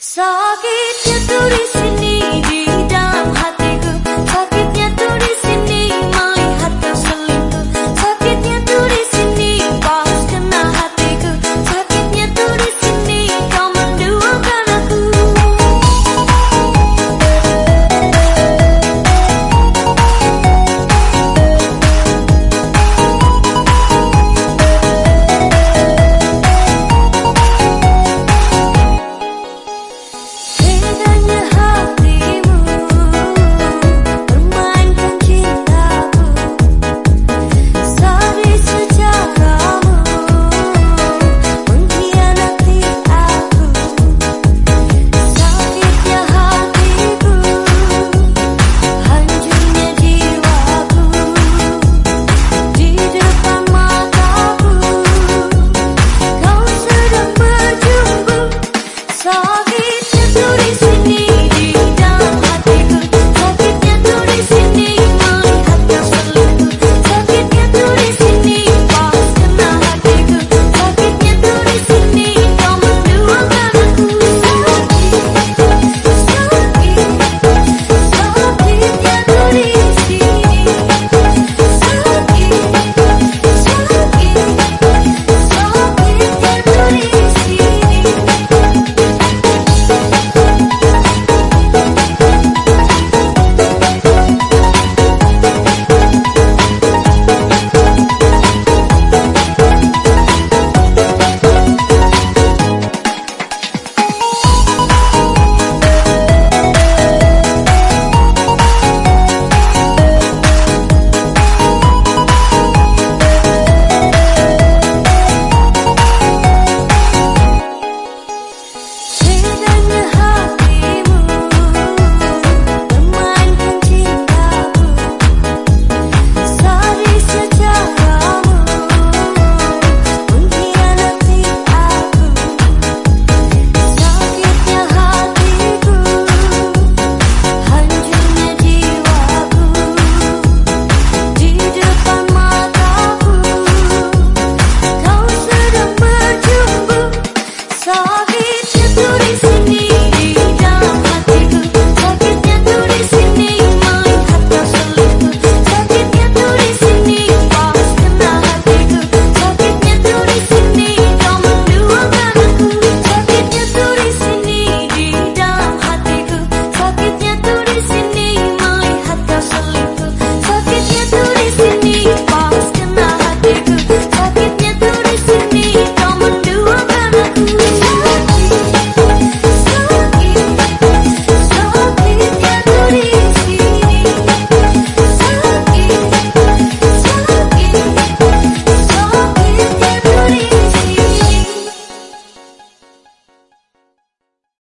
Sakitnya tuh di sini